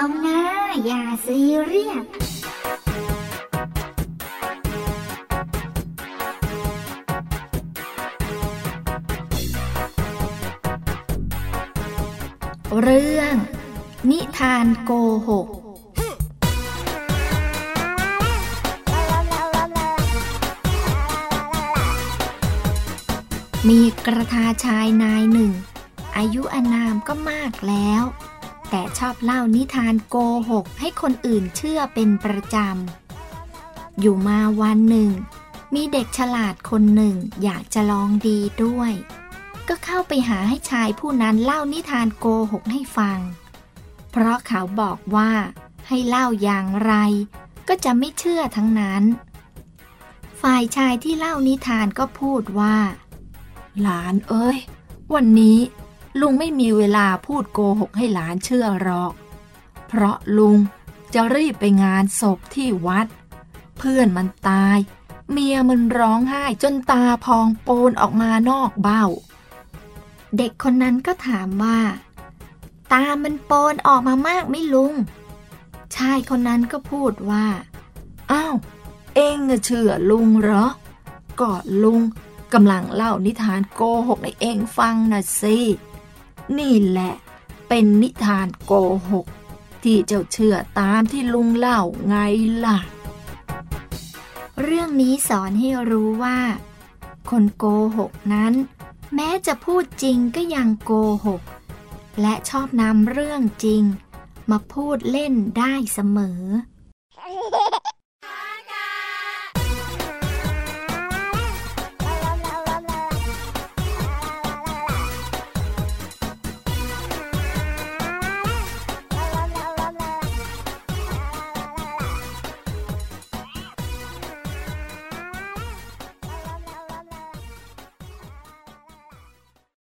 อย่าซีเรียสเรื่อง นิทานโกหก มีกระทาชายนายหนึ่ง อายุอานามก็มากแล้ว แต่ชอบเล่านิทานโกหกให้คนอื่นเชื่อเป็นประจำ อยู่มาวันหนึ่ง มีเด็กฉลาดคนหนึ่งอยากจะลองดีด้วย ก็เข้าไปหาให้ชายผู้นั้นเล่านิทานโกหกให้ฟัง เพราะเขาบอกว่าให้เล่าอย่างไร ก็จะไม่เชื่อทั้งนั้น ฝ่ายชายที่เล่านิทานก็พูดว่า หลานเอ้ย วันนี้ ลุงไม่มีเวลาพูดโกหกให้หลานเชื่อหรอก เพราะลุงจะรีบไปงานศพที่วัด เพื่อนมันตาย เมียมันร้องไห้จนตาพองโปนออกมานอกเบ้า เด็กคนนั้นก็ถามว่า ตามันโปนออกมามากไหม่ลุง ชายคนนั้นก็พูดว่า อ้าว เองเชื่อลุงเหรอ ก็ลุงกำลังเล่านิทานโกหกให้เองฟังนะสิ นี่แหละ เป็นนิทานโกหก ที่เจ้าเชื่อตามที่ลุงเล่าไงล่ะ เรื่องนี้สอนให้รู้ว่า คนโกหกนั้น แม้จะพูดจริงก็ยังโกหก และชอบนำเรื่องจริง มาพูดเล่นได้เสมอ